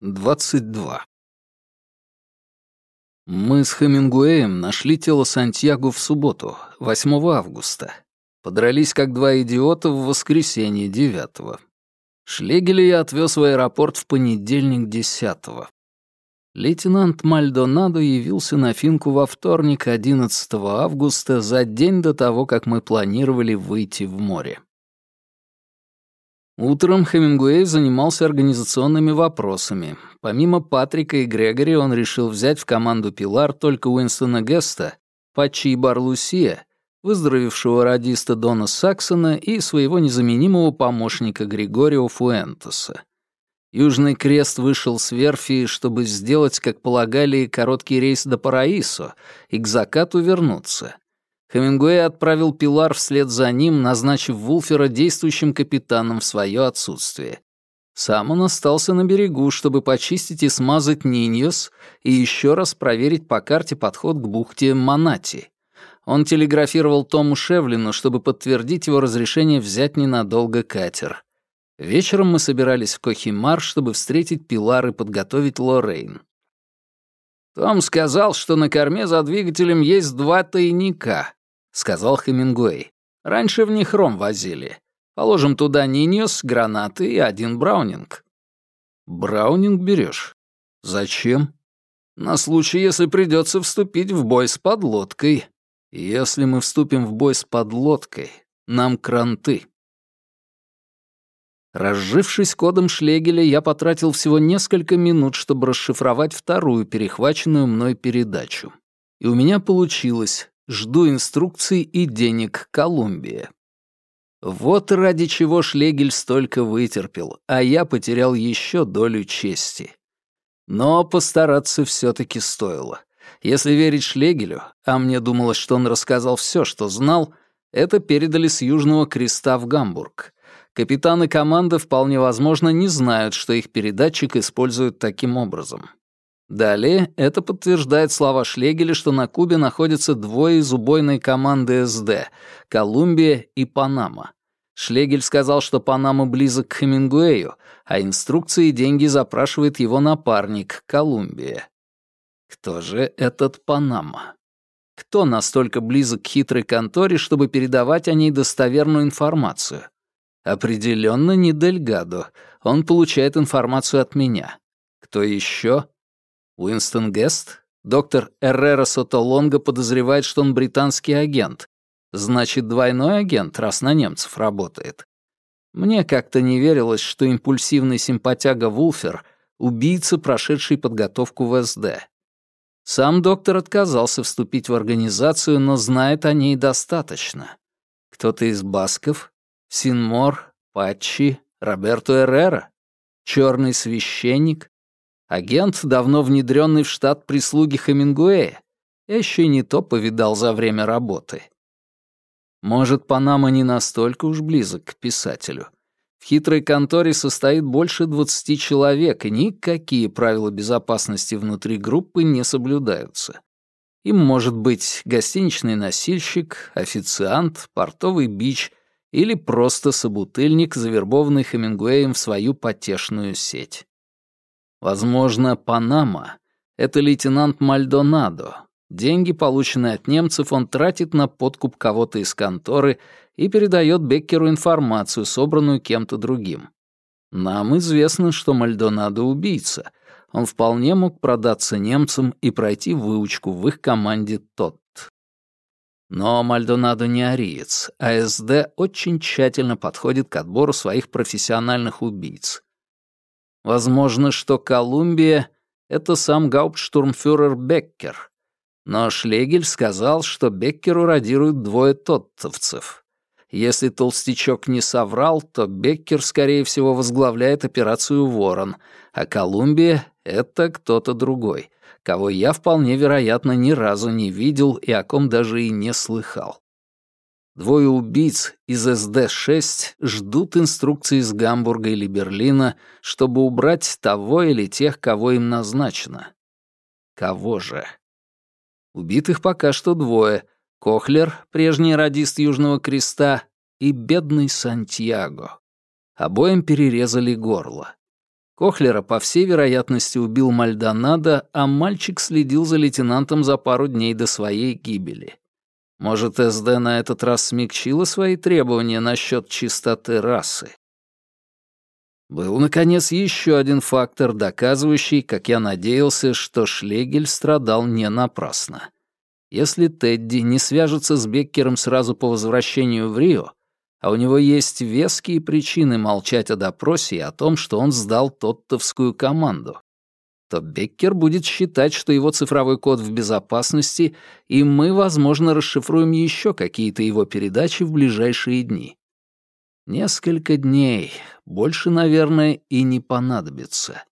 22. Мы с Хемингуэем нашли тело Сантьяго в субботу, 8 августа. Подрались как два идиота в воскресенье, 9 Шлегеля я отвез в аэропорт в понедельник, 10 Лейтенант Мальдонадо явился на Финку во вторник, 11 августа, за день до того, как мы планировали выйти в море. Утром Хемингуэй занимался организационными вопросами. Помимо Патрика и Грегори он решил взять в команду Пилар только Уинстона Геста, Патчи и Барлусия, выздоровевшего радиста Дона Саксона и своего незаменимого помощника Григорио Фуэнтеса. Южный Крест вышел с верфи, чтобы сделать, как полагали, короткий рейс до Параисо и к закату вернуться — Хемингуэй отправил Пилар вслед за ним, назначив Вулфера действующим капитаном в свое отсутствие. Сам он остался на берегу, чтобы почистить и смазать Ниньос и еще раз проверить по карте подход к бухте Монати. Он телеграфировал Тому Шевлину, чтобы подтвердить его разрешение взять ненадолго катер. Вечером мы собирались в Кохимар, чтобы встретить Пилар и подготовить Лоррейн. Том сказал, что на корме за двигателем есть два тайника, сказал Хемингуэй. «Раньше в них ром возили. Положим туда Ниньос, гранаты и один Браунинг». «Браунинг берешь? Зачем?» «На случай, если придется вступить в бой с подлодкой. Если мы вступим в бой с подлодкой, нам кранты». Разжившись кодом Шлегеля, я потратил всего несколько минут, чтобы расшифровать вторую перехваченную мной передачу. И у меня получилось Жду инструкций и денег Колумбия. Вот ради чего Шлегель столько вытерпел, а я потерял еще долю чести. Но постараться все-таки стоило. Если верить Шлегелю, а мне думалось, что он рассказал все, что знал, это передали с Южного Креста в Гамбург. Капитаны команды вполне возможно не знают, что их передатчик используют таким образом. Далее это подтверждает слова Шлегеля, что на Кубе находятся двое из убойной команды СД — Колумбия и Панама. Шлегель сказал, что Панама близок к Хемингуэю, а инструкции и деньги запрашивает его напарник — Колумбия. Кто же этот Панама? Кто настолько близок к хитрой конторе, чтобы передавать о ней достоверную информацию? Определенно не Дельгадо. Он получает информацию от меня. Кто еще? Уинстон Гест? Доктор Эррера Сотолонга подозревает, что он британский агент. Значит, двойной агент, раз на немцев работает. Мне как-то не верилось, что импульсивный симпатяга Вулфер — убийца, прошедший подготовку в СД. Сам доктор отказался вступить в организацию, но знает о ней достаточно. Кто-то из басков? Синмор, Патчи, Роберто Эррера? Черный священник? Агент, давно внедренный в штат прислуги Хемингуэя. Я еще не то повидал за время работы. Может, Панама не настолько уж близок к писателю. В хитрой конторе состоит больше 20 человек, и никакие правила безопасности внутри группы не соблюдаются. Им может быть гостиничный носильщик, официант, портовый бич или просто собутыльник, завербованный Хемингуэем в свою потешную сеть. Возможно, Панама — это лейтенант Мальдонадо. Деньги, полученные от немцев, он тратит на подкуп кого-то из конторы и передает Беккеру информацию, собранную кем-то другим. Нам известно, что Мальдонадо — убийца. Он вполне мог продаться немцам и пройти выучку в их команде ТОТ. Но Мальдонадо не ариец, а СД очень тщательно подходит к отбору своих профессиональных убийц. Возможно, что Колумбия — это сам гауптштурмфюрер Беккер. Но Шлегель сказал, что Беккеру радируют двое тоттовцев. Если толстячок не соврал, то Беккер, скорее всего, возглавляет операцию «Ворон», а Колумбия — это кто-то другой, кого я вполне вероятно ни разу не видел и о ком даже и не слыхал. Двое убийц из СД-6 ждут инструкции из Гамбурга или Берлина, чтобы убрать того или тех, кого им назначено. Кого же? Убитых пока что двое. Кохлер, прежний радист Южного Креста, и бедный Сантьяго. Обоим перерезали горло. Кохлера, по всей вероятности, убил Мальдонадо, а мальчик следил за лейтенантом за пару дней до своей гибели. Может, СД на этот раз смягчила свои требования насчет чистоты расы? Был, наконец, еще один фактор, доказывающий, как я надеялся, что Шлегель страдал не напрасно. Если Тедди не свяжется с Беккером сразу по возвращению в Рио, а у него есть веские причины молчать о допросе и о том, что он сдал тоттовскую команду, то Беккер будет считать, что его цифровой код в безопасности, и мы, возможно, расшифруем еще какие-то его передачи в ближайшие дни. Несколько дней, больше, наверное, и не понадобится.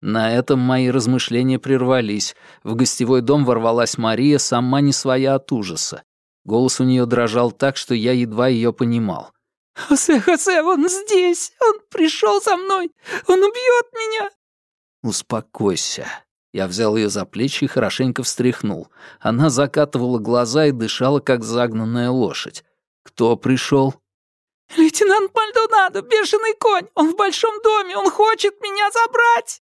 На этом мои размышления прервались. В гостевой дом ворвалась Мария, сама не своя от ужаса. Голос у нее дрожал так, что я едва ее понимал. «Хосе, Хосе, он здесь! Он пришел за мной! Он убьет меня!» «Успокойся». Я взял ее за плечи и хорошенько встряхнул. Она закатывала глаза и дышала, как загнанная лошадь. «Кто пришел? «Лейтенант Мальдонадо, бешеный конь! Он в большом доме! Он хочет меня забрать!»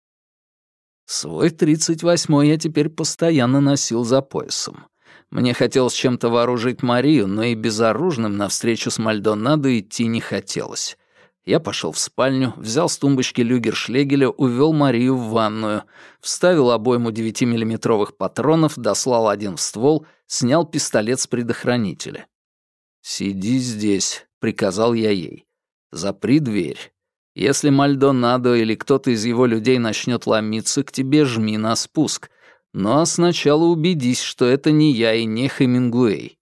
Свой тридцать восьмой я теперь постоянно носил за поясом. Мне хотелось чем-то вооружить Марию, но и безоружным навстречу с Мальдонадо идти не хотелось. Я пошел в спальню, взял с тумбочки люгершлегеля, увел Марию в ванную, вставил обойму 9-миллиметровых патронов, дослал один в ствол, снял пистолет с предохранителя. «Сиди здесь», — приказал я ей. «Запри дверь. Если Мальдонадо или кто-то из его людей начнет ломиться к тебе, жми на спуск. Но сначала убедись, что это не я и не Хемингуэй».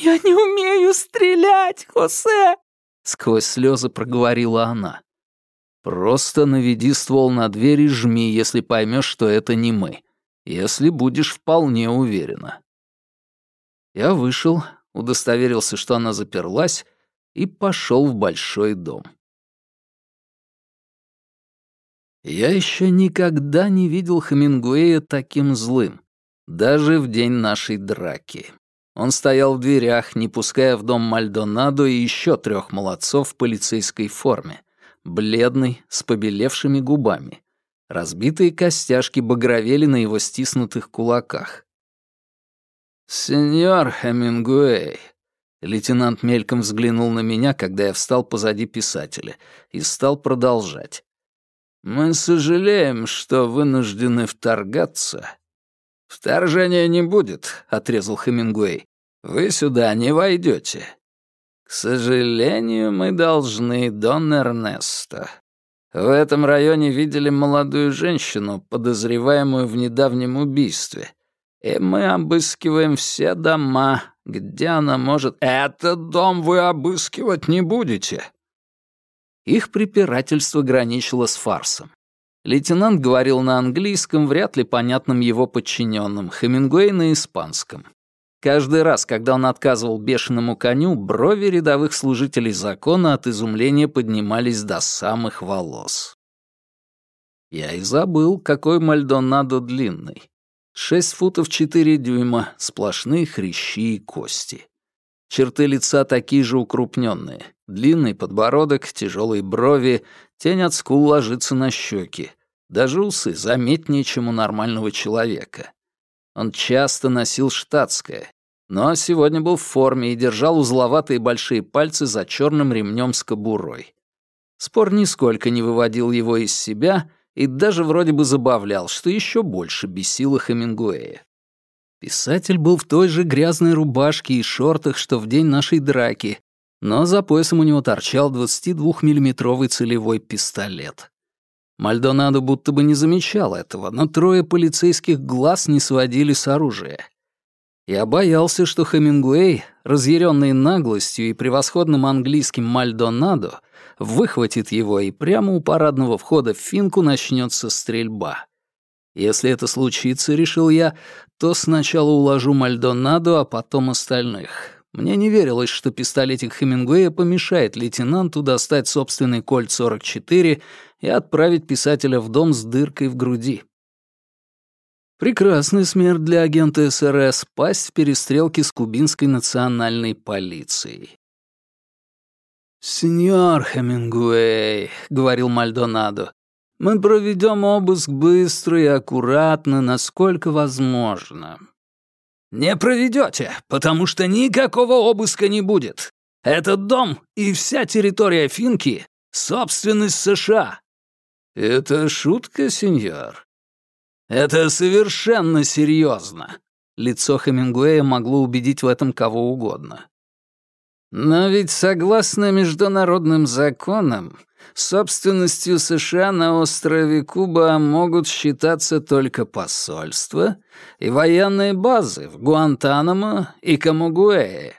«Я не умею стрелять, Хосе!» — сквозь слезы проговорила она. «Просто наведи ствол на дверь и жми, если поймешь, что это не мы. Если будешь вполне уверена». Я вышел, удостоверился, что она заперлась, и пошел в большой дом. Я еще никогда не видел Хемингуэя таким злым, даже в день нашей драки. Он стоял в дверях, не пуская в дом Мальдонадо и еще трех молодцов в полицейской форме, бледный, с побелевшими губами. Разбитые костяшки багровели на его стиснутых кулаках. «Сеньор Хемингуэй», лейтенант мельком взглянул на меня, когда я встал позади писателя, и стал продолжать. «Мы сожалеем, что вынуждены вторгаться». «Вторжения не будет», — отрезал Хемингуэй. «Вы сюда не войдете». «К сожалению, мы должны, Дон Эрнесто. В этом районе видели молодую женщину, подозреваемую в недавнем убийстве и мы обыскиваем все дома, где она может... Этот дом вы обыскивать не будете!» Их препирательство граничило с фарсом. Лейтенант говорил на английском, вряд ли понятным его подчиненным, Хемингуэй на испанском. Каждый раз, когда он отказывал бешеному коню, брови рядовых служителей закона от изумления поднимались до самых волос. Я и забыл, какой Мальдонадо длинный. Шесть футов четыре дюйма, сплошные хрящи и кости. Черты лица такие же укрупненные. Длинный подбородок, тяжелые брови, тень от скул ложится на щеки. Даже усы заметнее, чем у нормального человека. Он часто носил штатское, но сегодня был в форме и держал узловатые большие пальцы за черным ремнем с кобурой. Спор нисколько не выводил его из себя — и даже вроде бы забавлял, что еще больше бесило Хемингуэя. Писатель был в той же грязной рубашке и шортах, что в день нашей драки, но за поясом у него торчал 22-миллиметровый целевой пистолет. Мальдонадо будто бы не замечал этого, но трое полицейских глаз не сводили с оружия. Я боялся, что Хемингуэй, разъяренный наглостью и превосходным английским Мальдонадо, выхватит его, и прямо у парадного входа в финку начнется стрельба. Если это случится, решил я, то сначала уложу Мальдонадо, а потом остальных. Мне не верилось, что пистолетик Хемингуэя помешает лейтенанту достать собственный кольт 44 и отправить писателя в дом с дыркой в груди. Прекрасная смерть для агента СРС — пасть в перестрелке с кубинской национальной полицией. «Сеньор Хемингуэй», — говорил Мальдонадо, — «мы проведем обыск быстро и аккуратно, насколько возможно». «Не проведете, потому что никакого обыска не будет. Этот дом и вся территория Финки — собственность США». «Это шутка, сеньор?» «Это совершенно серьезно». Лицо Хемингуэя могло убедить в этом кого угодно. Но ведь согласно международным законам, собственностью США на острове Куба могут считаться только посольства и военные базы в Гуантанамо и Камагуэе.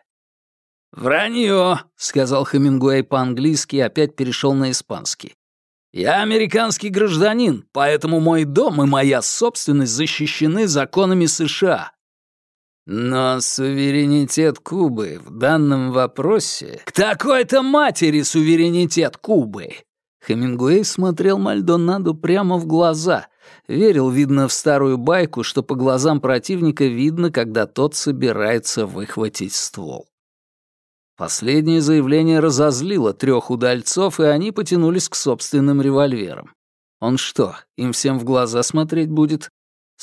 «Вранье», — сказал Хемингуэй по-английски и опять перешел на испанский. «Я американский гражданин, поэтому мой дом и моя собственность защищены законами США. Но суверенитет Кубы в данном вопросе... К такой-то матери суверенитет Кубы! Хемингуэй смотрел Мальдонаду прямо в глаза. Верил, видно, в старую байку, что по глазам противника видно, когда тот собирается выхватить ствол. Последнее заявление разозлило трех удальцов, и они потянулись к собственным револьверам. Он что, им всем в глаза смотреть будет?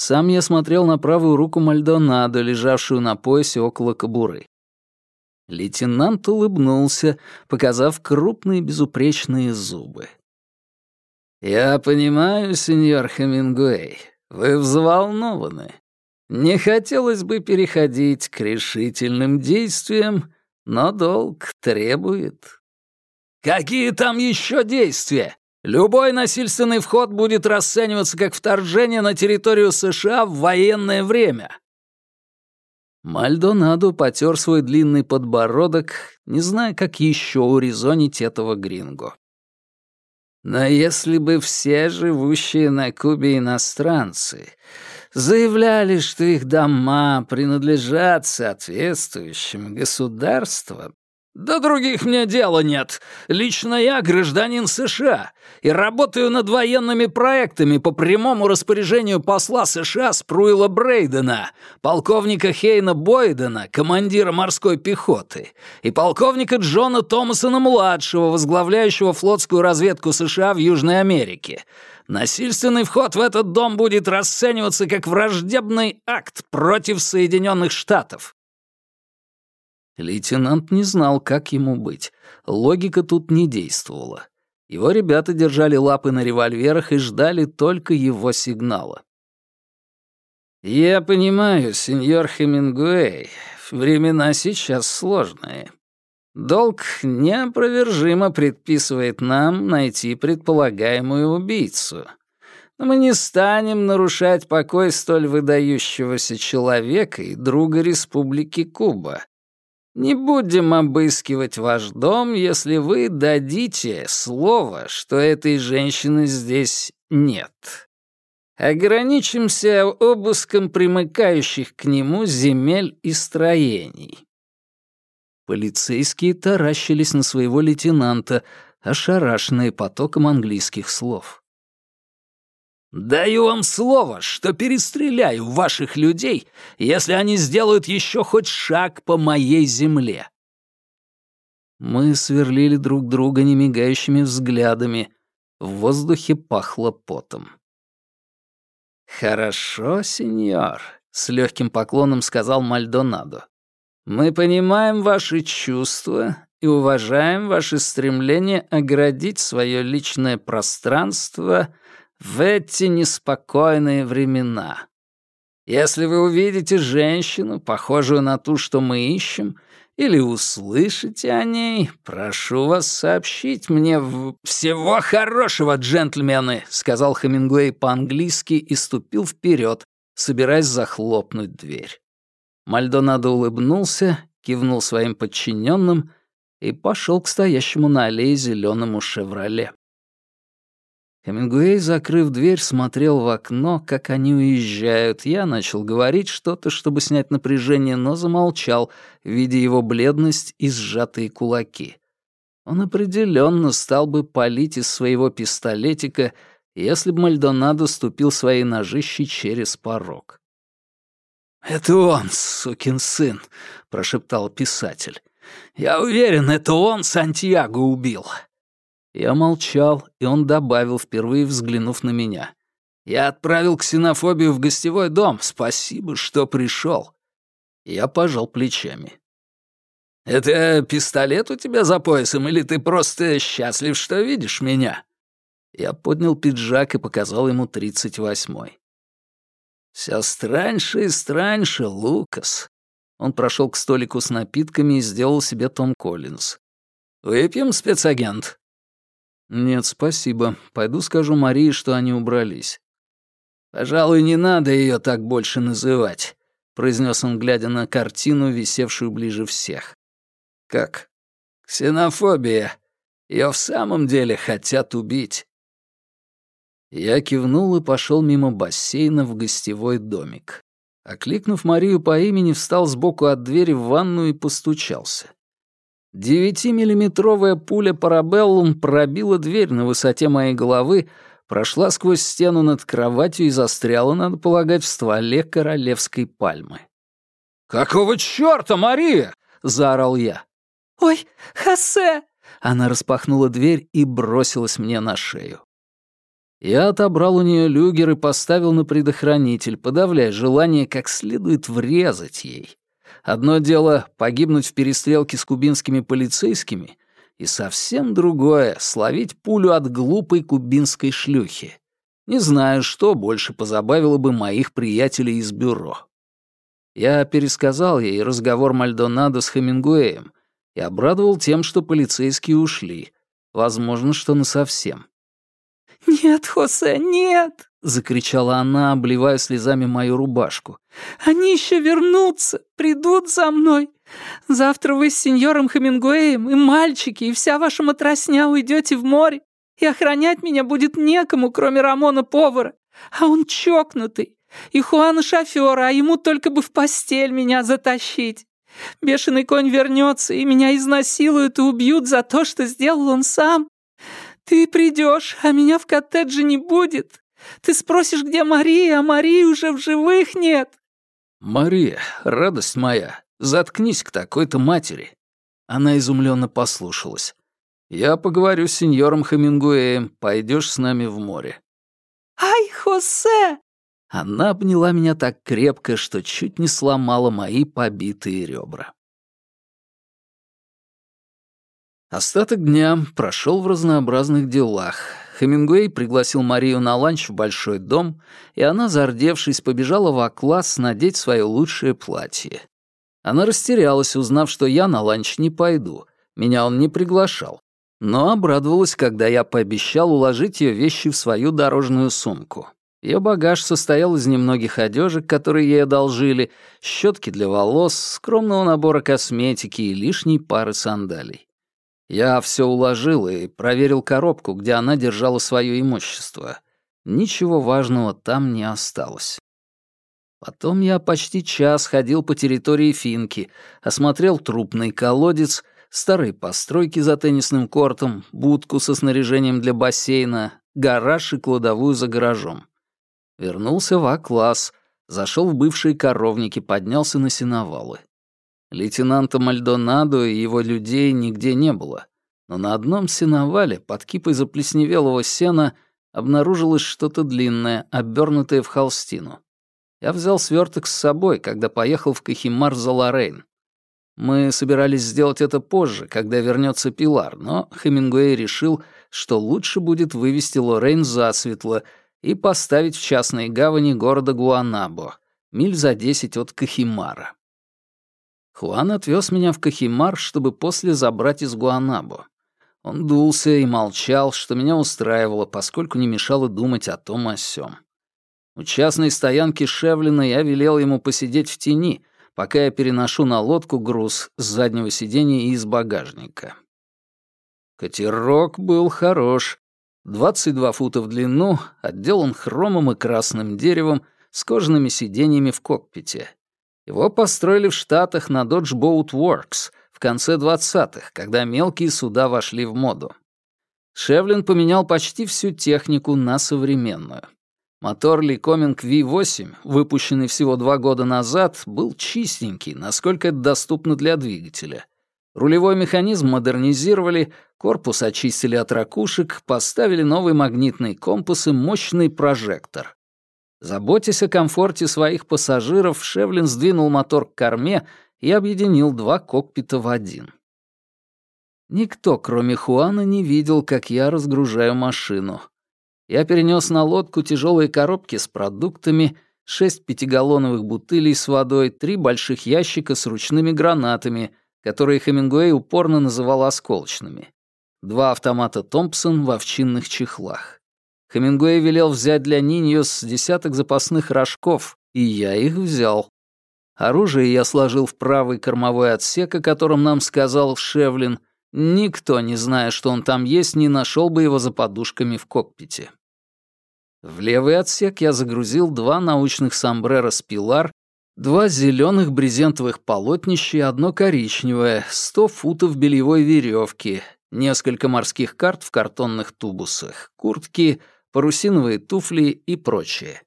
Сам я смотрел на правую руку Мальдонадо, лежавшую на поясе около кобуры. Лейтенант улыбнулся, показав крупные безупречные зубы. «Я понимаю, сеньор Хемингуэй, вы взволнованы. Не хотелось бы переходить к решительным действиям, но долг требует». «Какие там еще действия? Любой насильственный вход будет расцениваться как вторжение на территорию США в военное время». Мальдонадо потер свой длинный подбородок, не зная, как еще урезонить этого гринго. Но если бы все живущие на Кубе иностранцы заявляли, что их дома принадлежат соответствующим государствам, «Да других мне дела нет. Лично я гражданин США и работаю над военными проектами по прямому распоряжению посла США Спруила Брейдена, полковника Хейна Бойдена, командира морской пехоты, и полковника Джона Томасона-младшего, возглавляющего флотскую разведку США в Южной Америке. Насильственный вход в этот дом будет расцениваться как враждебный акт против Соединенных Штатов. Лейтенант не знал, как ему быть. Логика тут не действовала. Его ребята держали лапы на револьверах и ждали только его сигнала. «Я понимаю, сеньор Хемингуэй, времена сейчас сложные. Долг неопровержимо предписывает нам найти предполагаемую убийцу. Но мы не станем нарушать покой столь выдающегося человека и друга Республики Куба, не будем обыскивать ваш дом, если вы дадите слово, что этой женщины здесь нет. Ограничимся обыском примыкающих к нему земель и строений». Полицейские таращились на своего лейтенанта, ошарашенные потоком английских слов. «Даю вам слово, что перестреляю ваших людей, если они сделают еще хоть шаг по моей земле». Мы сверлили друг друга немигающими взглядами. В воздухе пахло потом. «Хорошо, сеньор», — с легким поклоном сказал Мальдонадо. «Мы понимаем ваши чувства и уважаем ваше стремление оградить свое личное пространство в эти неспокойные времена. Если вы увидите женщину, похожую на ту, что мы ищем, или услышите о ней, прошу вас сообщить мне в... «Всего хорошего, джентльмены!» — сказал Хемингуэй по-английски и ступил вперед, собираясь захлопнуть дверь. Мальдонадо улыбнулся, кивнул своим подчиненным и пошел к стоящему на аллее зеленому «Шевроле». Хемингуэй, закрыв дверь, смотрел в окно, как они уезжают. Я начал говорить что-то, чтобы снять напряжение, но замолчал, видя его бледность и сжатые кулаки. Он определенно стал бы палить из своего пистолетика, если бы Мальдонадо ступил своей ножищей через порог. «Это он, сукин сын», — прошептал писатель. Я уверен, это он Сантьяго убил». Я молчал, и он добавил, впервые взглянув на меня. «Я отправил ксенофобию в гостевой дом. Спасибо, что пришел». Я пожал плечами. «Это пистолет у тебя за поясом, или ты просто счастлив, что видишь меня?» Я поднял пиджак и показал ему тридцать восьмой. «Все страньше и страньше, Лукас». Он прошел к столику с напитками и сделал себе Том Коллинз. «Выпьем, спецагент?» «Нет, спасибо. Пойду скажу Марии, что они убрались». «Пожалуй, не надо ее так больше называть», — произнес он, глядя на картину, висевшую ближе всех. «Как? Ксенофобия. Ее в самом деле хотят убить». Я кивнул и пошел мимо бассейна в гостевой домик. Окликнув Марию по имени, встал сбоку от двери в ванну и постучался. Девятимиллиметровая пуля парабеллум пробила дверь на высоте моей головы, прошла сквозь стену над кроватью и застряла, надо полагать, в стволе королевской пальмы. «Какого чёрта, Мария?» — заорал я. «Ой, Хосе!» Она распахнула дверь и бросилась мне на шею. Я отобрал у нее люгер и поставил на предохранитель, подавляя желание как следует врезать ей. Одно дело — погибнуть в перестрелке с кубинскими полицейскими, и совсем другое — словить пулю от глупой кубинской шлюхи. Не знаю, что больше позабавило бы моих приятелей из бюро. Я пересказал ей разговор Мальдонадо с Хемингуэем и обрадовал тем, что полицейские ушли. Возможно, что насовсем. «Нет, Хосе, нет!» — закричала она, обливая слезами мою рубашку. «Они еще вернутся, придут за мной. Завтра вы с сеньором Хемингуэем и мальчики, и вся ваша матросня уйдете в море, и охранять меня будет некому, кроме Рамона-повара. А он чокнутый, и Хуана шофера, а ему только бы в постель меня затащить. Бешеный конь вернется, и меня изнасилуют и убьют за то, что сделал он сам. Ты придешь, а меня в коттедже не будет. Ты спросишь, где Мария, а Марии уже в живых нет». «Мария, радость моя, заткнись к такой-то матери». Она изумленно послушалась. «Я поговорю с сеньором Хемингуэем, пойдешь с нами в море». «Ай, Хосе!» Она обняла меня так крепко, что чуть не сломала мои побитые ребра. Остаток дня прошел в разнообразных делах. Хемингуэй пригласил Марию на ланч в большой дом, и она, зардевшись, побежала в класс надеть свое лучшее платье. Она растерялась, узнав, что я на ланч не пойду. Меня он не приглашал. Но обрадовалась, когда я пообещал уложить ее вещи в свою дорожную сумку. Ее багаж состоял из немногих одежек, которые ей одолжили, щетки для волос, скромного набора косметики и лишней пары сандалий. Я все уложил и проверил коробку, где она держала свое имущество. Ничего важного там не осталось. Потом я почти час ходил по территории Финки, осмотрел трупный колодец, старые постройки за теннисным кортом, будку со снаряжением для бассейна, гараж и кладовую за гаражом. Вернулся в А-класс, зашел в бывшие коровники, поднялся на сеновалы. Лейтенанта Мальдонадо и его людей нигде не было, но на одном сеновале под кипой заплесневелого сена обнаружилось что-то длинное, обернутое в холстину. Я взял сверток с собой, когда поехал в Кахимар за Лоррейн. Мы собирались сделать это позже, когда вернется Пилар, но Хемингуэй решил, что лучше будет вывести Лоррейн засветло и поставить в частной гавани города Гуанабо, миль за десять от Кахимара. Хуан отвез меня в Кахимар, чтобы после забрать из Гуанабо. Он дулся и молчал, что меня устраивало, поскольку не мешало думать о том о сём. У частной стоянки Шевлина я велел ему посидеть в тени, пока я переношу на лодку груз с заднего сиденья и из багажника. Катерок был хорош. 22 фута в длину, отделан хромом и красным деревом, с кожаными сиденьями в кокпите. Его построили в Штатах на Dodge Boat Works в конце 20-х, когда мелкие суда вошли в моду. Шевлин поменял почти всю технику на современную. Мотор Lycoming V8, выпущенный всего два года назад, был чистенький, насколько это доступно для двигателя. Рулевой механизм модернизировали, корпус очистили от ракушек, поставили новый магнитный компас и мощный прожектор. Заботясь о комфорте своих пассажиров, Шевлин сдвинул мотор к корме и объединил два кокпита в один. Никто, кроме Хуана, не видел, как я разгружаю машину. Я перенес на лодку тяжелые коробки с продуктами, шесть пятигаллоновых бутылей с водой, три больших ящика с ручными гранатами, которые Хемингуэй упорно называл осколочными, два автомата Томпсон в овчинных чехлах. Хемингуэй велел взять для Ниньос десяток запасных рожков, и я их взял. Оружие я сложил в правый кормовой отсек, о котором нам сказал Шевлин. Никто, не зная, что он там есть, не нашел бы его за подушками в кокпите. В левый отсек я загрузил два научных сомбрера с пилар, два зеленых брезентовых полотнища и одно коричневое, сто футов бельевой веревки, несколько морских карт в картонных тубусах, куртки, парусиновые туфли и прочее.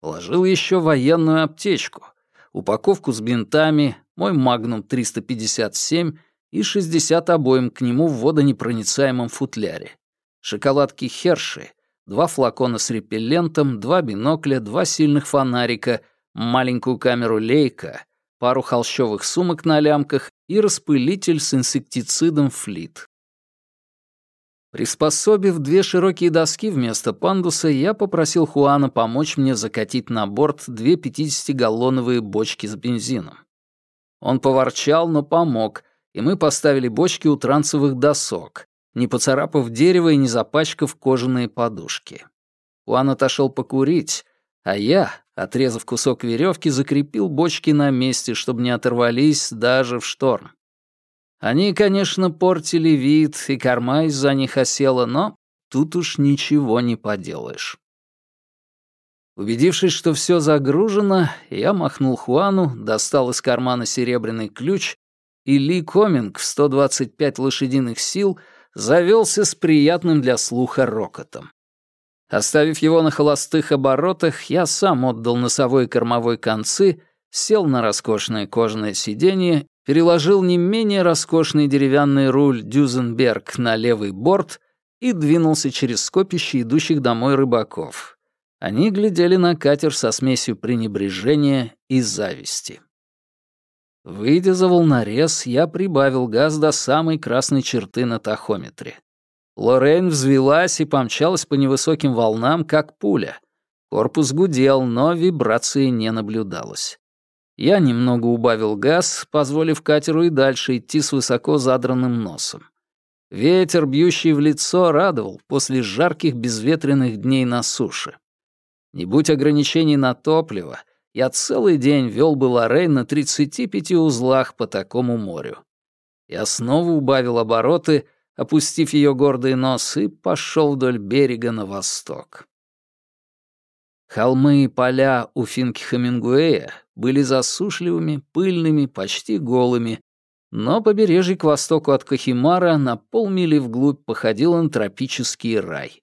Положил еще военную аптечку, упаковку с бинтами, мой «Магнум 357» и 60 обоим к нему в водонепроницаемом футляре, шоколадки Херши, два флакона с репеллентом, два бинокля, два сильных фонарика, маленькую камеру Лейка, пару холщовых сумок на лямках и распылитель с инсектицидом Флит. Приспособив две широкие доски вместо пандуса, я попросил Хуана помочь мне закатить на борт две 50-галлоновые бочки с бензином. Он поворчал, но помог, и мы поставили бочки у трансовых досок, не поцарапав дерево и не запачкав кожаные подушки. Хуан отошел покурить, а я, отрезав кусок веревки, закрепил бочки на месте, чтобы не оторвались даже в шторм. Они, конечно, портили вид, и корма из-за них осела, но тут уж ничего не поделаешь. Убедившись, что все загружено, я махнул Хуану, достал из кармана серебряный ключ, и Ли Коминг в 125 лошадиных сил завелся с приятным для слуха рокотом. Оставив его на холостых оборотах, я сам отдал носовой и кормовой концы, сел на роскошное кожаное сиденье переложил не менее роскошный деревянный руль Дюзенберг на левый борт и двинулся через скопище идущих домой рыбаков. Они глядели на катер со смесью пренебрежения и зависти. Выйдя за волнорез, я прибавил газ до самой красной черты на тахометре. Лоррейн взвелась и помчалась по невысоким волнам, как пуля. Корпус гудел, но вибрации не наблюдалось. Я немного убавил газ, позволив катеру и дальше идти с высоко задранным носом. Ветер, бьющий в лицо, радовал после жарких безветренных дней на суше. Не будь ограничений на топливо, я целый день вел бы Лоррейн на 35 узлах по такому морю. Я снова убавил обороты, опустив ее гордый нос, и пошел вдоль берега на восток. Холмы и поля у финки Хемингуэя были засушливыми, пыльными, почти голыми, но побережье к востоку от Кахимара на полмили вглубь походило на тропический рай.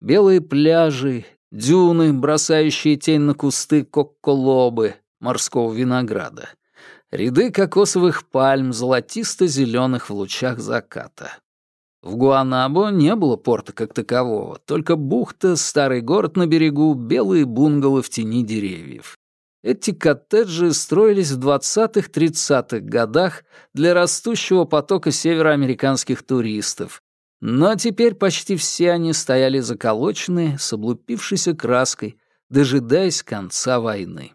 Белые пляжи, дюны, бросающие тень на кусты кокколобы, морского винограда, ряды кокосовых пальм, золотисто-зеленых в лучах заката. В Гуанабо не было порта как такового, только бухта, старый город на берегу, белые бунгало в тени деревьев. Эти коттеджи строились в 20-30-х годах для растущего потока североамериканских туристов, но теперь почти все они стояли заколоченные, с облупившейся краской, дожидаясь конца войны.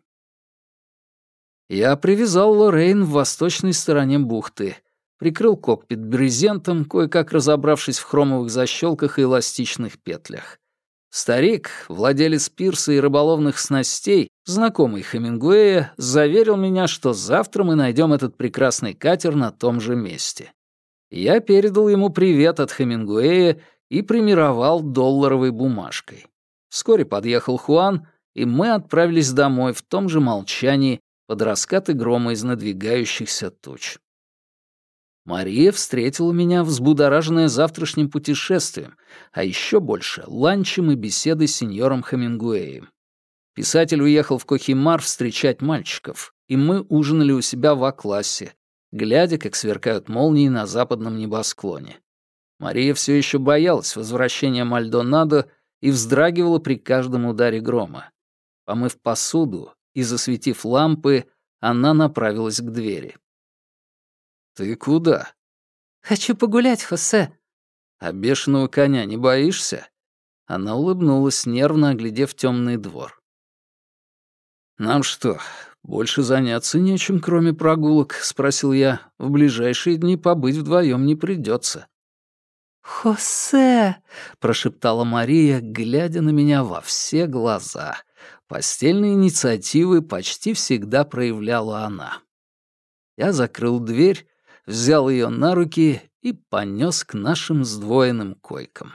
Я привязал Лоррейн в восточной стороне бухты, прикрыл кокпит брезентом, кое-как разобравшись в хромовых защелках и эластичных петлях. Старик, владелец пирса и рыболовных снастей, знакомый Хемингуэя, заверил меня, что завтра мы найдем этот прекрасный катер на том же месте. Я передал ему привет от Хемингуэя и примировал долларовой бумажкой. Вскоре подъехал Хуан, и мы отправились домой в том же молчании под раскаты грома из надвигающихся туч. Мария встретила меня, взбудораженная завтрашним путешествием, а еще больше — ланчем и беседой с сеньором Хемингуэем. Писатель уехал в Кохимар встречать мальчиков, и мы ужинали у себя в А-классе, глядя, как сверкают молнии на западном небосклоне. Мария все еще боялась возвращения Мальдонадо и вздрагивала при каждом ударе грома. Помыв посуду и засветив лампы, она направилась к двери. «Ты куда?» «Хочу погулять, Хосе». «А бешеного коня не боишься?» Она улыбнулась, нервно оглядев темный двор. «Нам что, больше заняться нечем, кроме прогулок?» — спросил я. «В ближайшие дни побыть вдвоем не придется. «Хосе!» — прошептала Мария, глядя на меня во все глаза. Постельные инициативы почти всегда проявляла она. Я закрыл дверь, взял ее на руки и понес к нашим сдвоенным койкам.